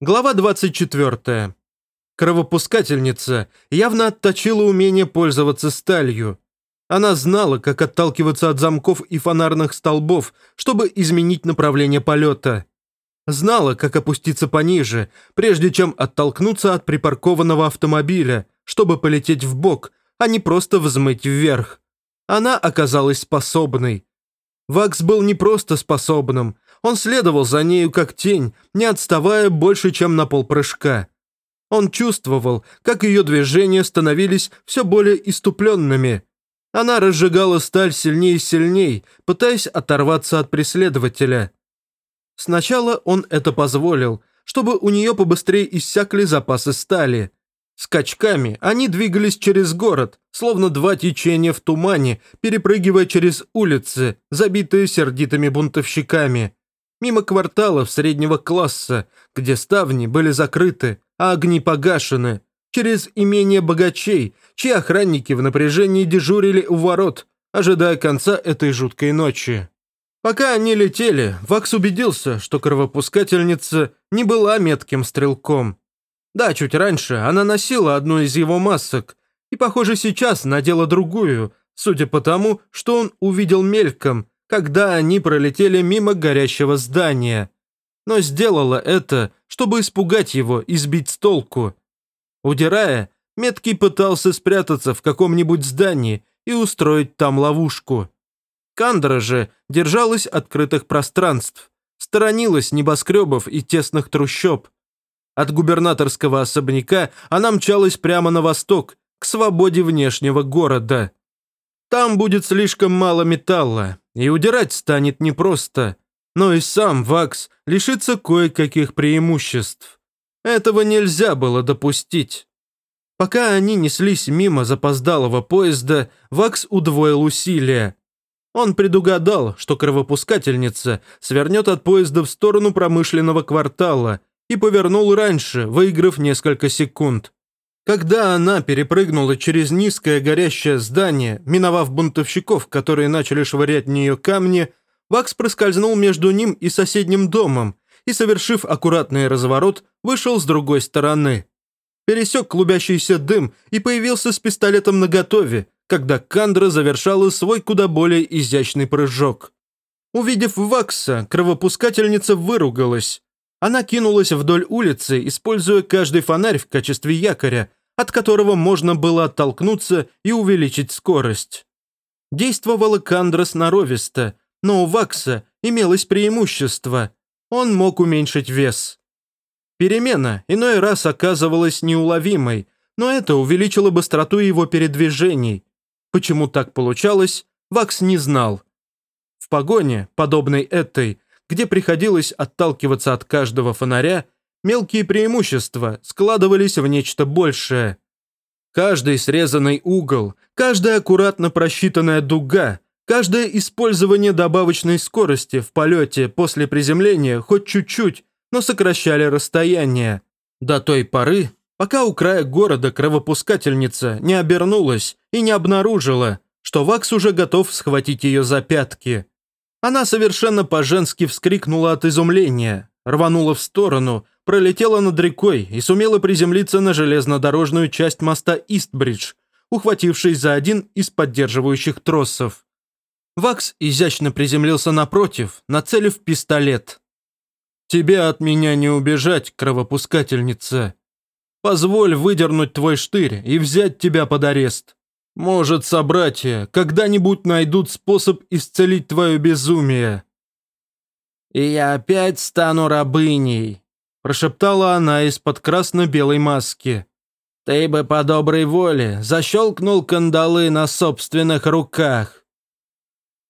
Глава 24. Кровопускательница явно отточила умение пользоваться сталью. Она знала, как отталкиваться от замков и фонарных столбов, чтобы изменить направление полета. Знала, как опуститься пониже, прежде чем оттолкнуться от припаркованного автомобиля, чтобы полететь в бок, а не просто взмыть вверх. Она оказалась способной. Вакс был не просто способным, он следовал за нею как тень, не отставая больше, чем на полпрыжка. Он чувствовал, как ее движения становились все более иступленными. Она разжигала сталь сильнее и сильнее, пытаясь оторваться от преследователя. Сначала он это позволил, чтобы у нее побыстрее иссякли запасы стали. Скачками они двигались через город, словно два течения в тумане, перепрыгивая через улицы, забитые сердитыми бунтовщиками мимо кварталов среднего класса, где ставни были закрыты, а огни погашены, через имение богачей, чьи охранники в напряжении дежурили у ворот, ожидая конца этой жуткой ночи. Пока они летели, Вакс убедился, что кровопускательница не была метким стрелком. Да, чуть раньше она носила одну из его масок, и, похоже, сейчас надела другую, судя по тому, что он увидел мельком, когда они пролетели мимо горящего здания, но сделала это, чтобы испугать его и сбить с толку. Удирая, Меткий пытался спрятаться в каком-нибудь здании и устроить там ловушку. Кандра же держалась открытых пространств, сторонилась небоскребов и тесных трущоб. От губернаторского особняка она мчалась прямо на восток, к свободе внешнего города. Там будет слишком мало металла, и удирать станет непросто, но и сам Вакс лишится кое-каких преимуществ. Этого нельзя было допустить. Пока они неслись мимо запоздалого поезда, Вакс удвоил усилия. Он предугадал, что кровопускательница свернет от поезда в сторону промышленного квартала и повернул раньше, выиграв несколько секунд. Когда она перепрыгнула через низкое горящее здание, миновав бунтовщиков, которые начали швырять в нее камни, Вакс проскользнул между ним и соседним домом и, совершив аккуратный разворот, вышел с другой стороны. Пересек клубящийся дым и появился с пистолетом наготове, когда Кандра завершала свой куда более изящный прыжок. Увидев Вакса, кровопускательница выругалась. Она кинулась вдоль улицы, используя каждый фонарь в качестве якоря, от которого можно было оттолкнуться и увеличить скорость. Действовала Кандра сноровисто, но у Вакса имелось преимущество. Он мог уменьшить вес. Перемена иной раз оказывалась неуловимой, но это увеличило быстроту его передвижений. Почему так получалось, Вакс не знал. В погоне, подобной этой, где приходилось отталкиваться от каждого фонаря, мелкие преимущества складывались в нечто большее. Каждый срезанный угол, каждая аккуратно просчитанная дуга, каждое использование добавочной скорости в полете после приземления хоть чуть-чуть, но сокращали расстояние. До той поры, пока у края города кровопускательница не обернулась и не обнаружила, что Вакс уже готов схватить ее за пятки. Она совершенно по-женски вскрикнула от изумления, рванула в сторону, пролетела над рекой и сумела приземлиться на железнодорожную часть моста Истбридж, ухватившись за один из поддерживающих тросов. Вакс изящно приземлился напротив, нацелив пистолет. «Тебе от меня не убежать, кровопускательница. Позволь выдернуть твой штырь и взять тебя под арест. Может, собратья когда-нибудь найдут способ исцелить твое безумие». «И я опять стану рабыней», прошептала она из-под красно-белой маски. «Ты бы по доброй воле защелкнул кандалы на собственных руках».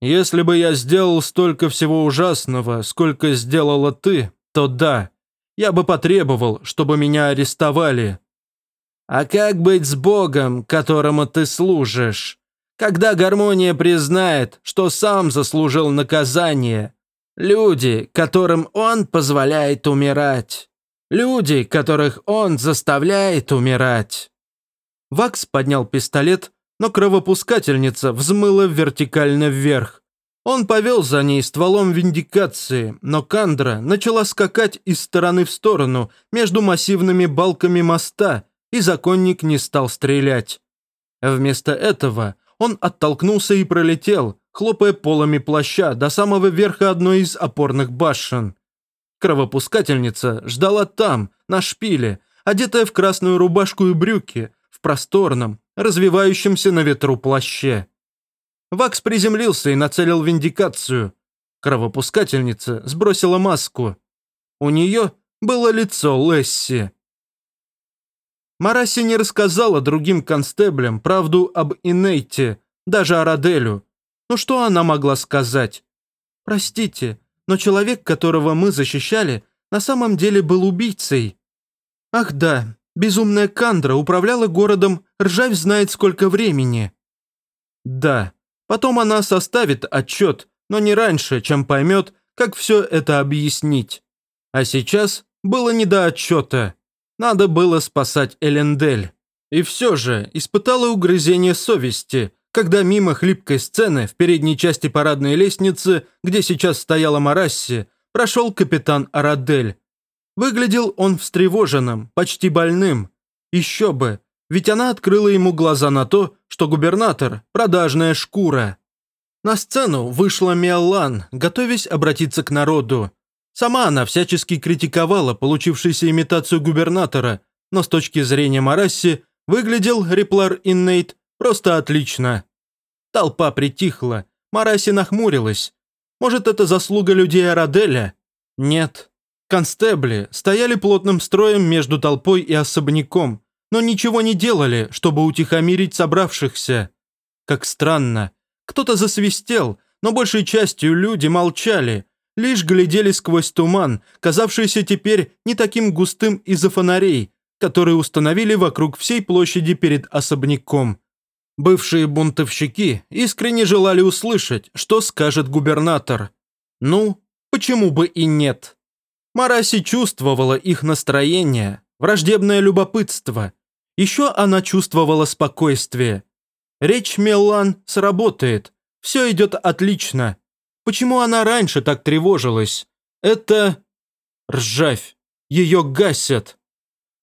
«Если бы я сделал столько всего ужасного, сколько сделала ты, то да, я бы потребовал, чтобы меня арестовали». «А как быть с Богом, которому ты служишь? Когда гармония признает, что сам заслужил наказание, Люди, которым он позволяет умирать. Люди, которых он заставляет умирать. Вакс поднял пистолет, но кровопускательница взмыла вертикально вверх. Он повел за ней стволом виндикации, но Кандра начала скакать из стороны в сторону между массивными балками моста, и законник не стал стрелять. Вместо этого он оттолкнулся и пролетел, хлопая полами плаща до самого верха одной из опорных башен. Кровопускательница ждала там, на шпиле, одетая в красную рубашку и брюки, в просторном, развивающемся на ветру плаще. Вакс приземлился и нацелил виндикацию. Кровопускательница сбросила маску. У нее было лицо Лесси. Мараси не рассказала другим констеблям правду об Инейте, даже о Раделю. Ну что она могла сказать? «Простите, но человек, которого мы защищали, на самом деле был убийцей». «Ах да, безумная Кандра управляла городом ржавь знает сколько времени». «Да, Потом она составит отчет, но не раньше, чем поймет, как все это объяснить. А сейчас было не до отчета. Надо было спасать Элендель. И все же испытала угрызение совести, когда мимо хлипкой сцены в передней части парадной лестницы, где сейчас стояла Марасси, прошел капитан Арадель. Выглядел он встревоженным, почти больным. Еще бы, ведь она открыла ему глаза на то, что губернатор – продажная шкура. На сцену вышла Миаллан, готовясь обратиться к народу. Сама она всячески критиковала получившуюся имитацию губернатора, но с точки зрения Марасси выглядел Реплар Иннейт просто отлично. Толпа притихла, Марасси нахмурилась. Может, это заслуга людей Араделя? Нет. Констебли стояли плотным строем между толпой и особняком, но ничего не делали, чтобы утихомирить собравшихся. Как странно. Кто-то засвистел, но большей частью люди молчали, лишь глядели сквозь туман, казавшийся теперь не таким густым из-за фонарей, которые установили вокруг всей площади перед особняком. Бывшие бунтовщики искренне желали услышать, что скажет губернатор. Ну, почему бы и нет? Мараси чувствовала их настроение, враждебное любопытство, еще она чувствовала спокойствие. Речь Меллан сработает. Все идет отлично. Почему она раньше так тревожилась? Это... Ржавь. Ее гасят.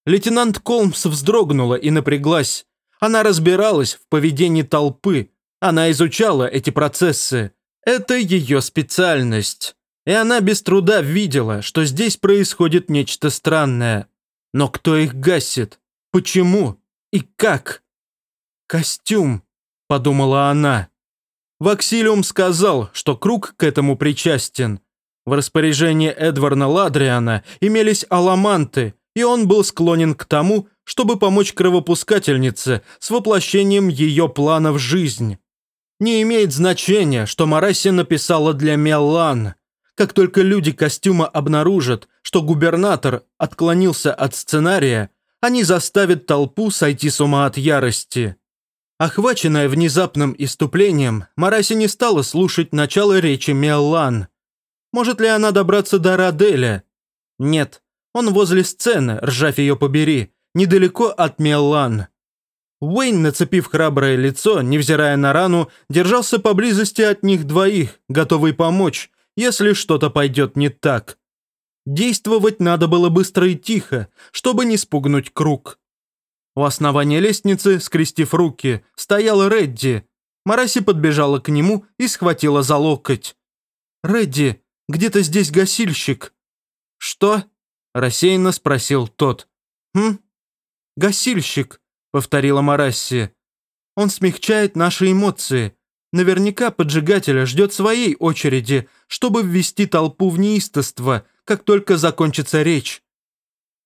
Лейтенант Колмс вздрогнула и напряглась. Она разбиралась в поведении толпы. Она изучала эти процессы. Это ее специальность. И она без труда видела, что здесь происходит нечто странное. Но кто их гасит? Почему? И как? Костюм, подумала она. Ваксилиум сказал, что круг к этому причастен. В распоряжении Эдварна Ладриана имелись аламанты, и он был склонен к тому, чтобы помочь кровопускательнице с воплощением ее плана в жизнь. Не имеет значения, что Мараси написала для Меллан. Как только люди костюма обнаружат, что губернатор отклонился от сценария, они заставят толпу сойти с ума от ярости. Охваченная внезапным иступлением, Мараси не стала слушать начало речи Меллан. Может ли она добраться до Раделя? Нет, он возле сцены, ржавь ее побери, недалеко от Меллан. Уэйн, нацепив храброе лицо, невзирая на рану, держался поблизости от них двоих, готовый помочь, если что-то пойдет не так. Действовать надо было быстро и тихо, чтобы не спугнуть круг. У основания лестницы, скрестив руки, стоял Редди. Мараси подбежала к нему и схватила за локоть. «Редди, где-то здесь гасильщик». «Что?» – рассеянно спросил тот. «Хм?» «Гасильщик», – повторила Марасси. «Он смягчает наши эмоции. Наверняка поджигателя ждет своей очереди, чтобы ввести толпу в неистовство – как только закончится речь.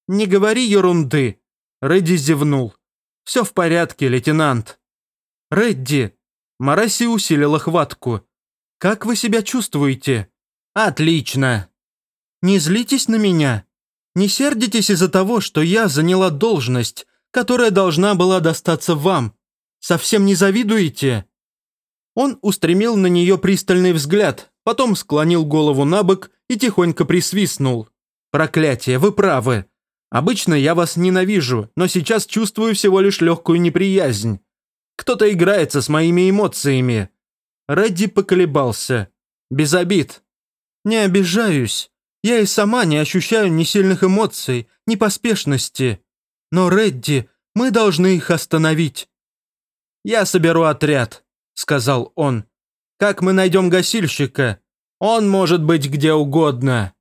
«Не говори ерунды», — Редди зевнул. «Все в порядке, лейтенант». «Редди», — Мараси усилила хватку. «Как вы себя чувствуете?» «Отлично». «Не злитесь на меня. Не сердитесь из-за того, что я заняла должность, которая должна была достаться вам. Совсем не завидуете?» Он устремил на нее пристальный взгляд, потом склонил голову на бок и тихонько присвистнул. «Проклятие, вы правы. Обычно я вас ненавижу, но сейчас чувствую всего лишь легкую неприязнь. Кто-то играется с моими эмоциями». Редди поколебался. Без обид». «Не обижаюсь. Я и сама не ощущаю ни сильных эмоций, ни поспешности. Но, Редди, мы должны их остановить». «Я соберу отряд», — сказал он. «Как мы найдем гасильщика? Он может быть где угодно».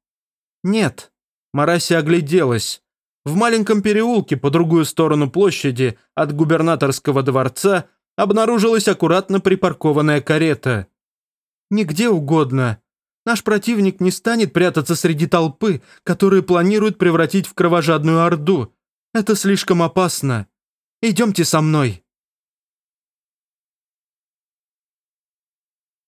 «Нет». Мараси огляделась. В маленьком переулке по другую сторону площади от губернаторского дворца обнаружилась аккуратно припаркованная карета. «Нигде угодно. Наш противник не станет прятаться среди толпы, которую планируют превратить в кровожадную орду. Это слишком опасно. Идемте со мной».